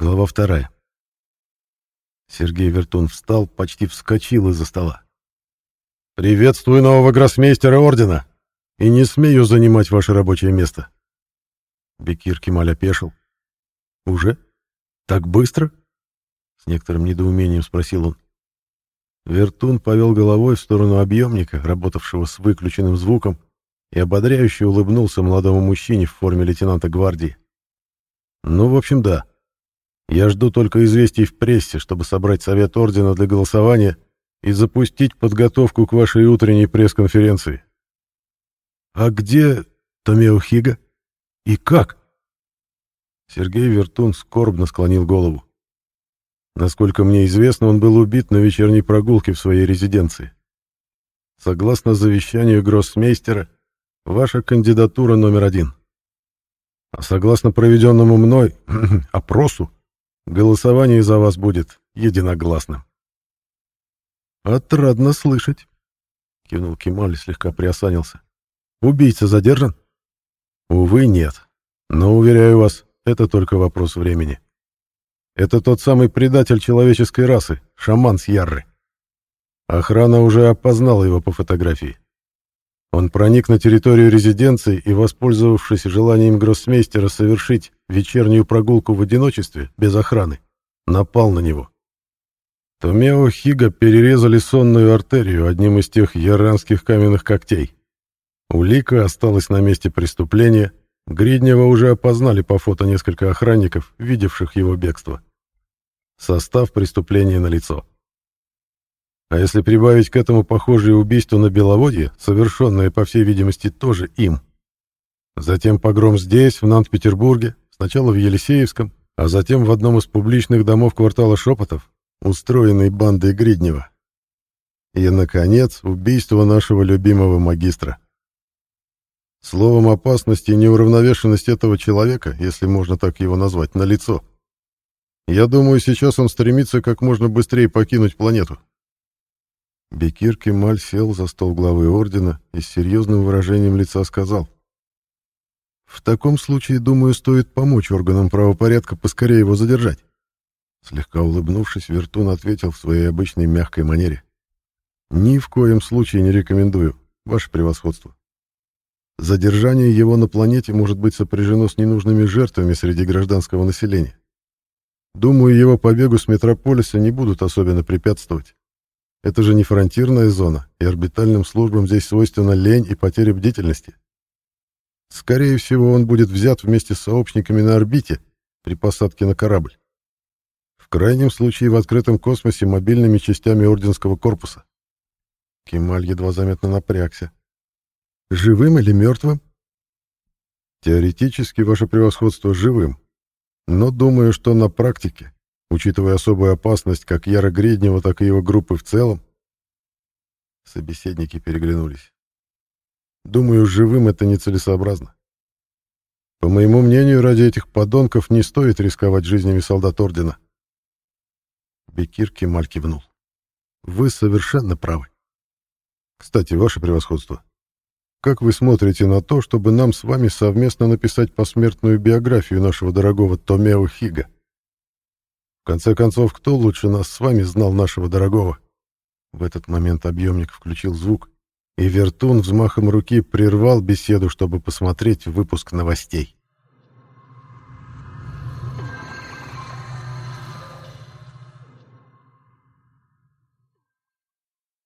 Глава вторая. Сергей Вертун встал, почти вскочил из-за стола. «Приветствую нового гроссмейстера Ордена! И не смею занимать ваше рабочее место!» Бекир Кемаль опешил. «Уже? Так быстро?» С некоторым недоумением спросил он. Вертун повел головой в сторону объемника, работавшего с выключенным звуком, и ободряюще улыбнулся молодому мужчине в форме лейтенанта гвардии. «Ну, в общем, да. Я жду только известий в прессе, чтобы собрать совет ордена для голосования и запустить подготовку к вашей утренней пресс-конференции. А где Томео? И как? Сергей Вертун скорбно склонил голову. Насколько мне известно, он был убит на вечерней прогулке в своей резиденции. Согласно завещанию гроссмейстера, ваша кандидатура номер один. А согласно проведенному мной опросу, Голосование за вас будет единогласным. Отрадно слышать, кивнул Кемаль и слегка приосанился. Убийца задержан? Увы, нет. Но уверяю вас, это только вопрос времени. Это тот самый предатель человеческой расы, шаман с Ярры. Охрана уже опознала его по фотографии. Он проник на территорию резиденции и, воспользовавшись желанием гроссмейстера совершить вечернюю прогулку в одиночестве, без охраны, напал на него. Томео Хига перерезали сонную артерию одним из тех яранских каменных когтей. Улика осталась на месте преступления, Гриднева уже опознали по фото несколько охранников, видевших его бегство. Состав преступления налицо. А если прибавить к этому похожее убийство на Беловодье, совершенное, по всей видимости, тоже им. Затем погром здесь, в Нант-Петербурге, сначала в Елисеевском, а затем в одном из публичных домов квартала Шепотов, устроенный бандой Гриднева. И, наконец, убийство нашего любимого магистра. Словом, опасность и неуравновешенность этого человека, если можно так его назвать, на лицо. Я думаю, сейчас он стремится как можно быстрее покинуть планету. Бекир Кемаль сел за стол главы ордена и с серьезным выражением лица сказал. «В таком случае, думаю, стоит помочь органам правопорядка поскорее его задержать». Слегка улыбнувшись, Вертун ответил в своей обычной мягкой манере. «Ни в коем случае не рекомендую, ваше превосходство. Задержание его на планете может быть сопряжено с ненужными жертвами среди гражданского населения. Думаю, его побегу с метрополиса не будут особенно препятствовать. Это же не фронтирная зона, и орбитальным службам здесь свойственна лень и потеря бдительности. Скорее всего, он будет взят вместе с сообщниками на орбите при посадке на корабль. В крайнем случае в открытом космосе мобильными частями Орденского корпуса. Кемаль едва заметно напрягся. Живым или мертвым? Теоретически, ваше превосходство, живым. Но думаю, что на практике учитывая особую опасность как Яра Греднева, так и его группы в целом. Собеседники переглянулись. Думаю, живым это нецелесообразно. По моему мнению, ради этих подонков не стоит рисковать жизнями солдат Ордена. Бекир Кемаль кивнул. Вы совершенно правы. Кстати, ваше превосходство, как вы смотрите на то, чтобы нам с вами совместно написать посмертную биографию нашего дорогого Томео Хига? конце концов, кто лучше нас с вами знал нашего дорогого? В этот момент объемник включил звук, и Вертун взмахом руки прервал беседу, чтобы посмотреть выпуск новостей.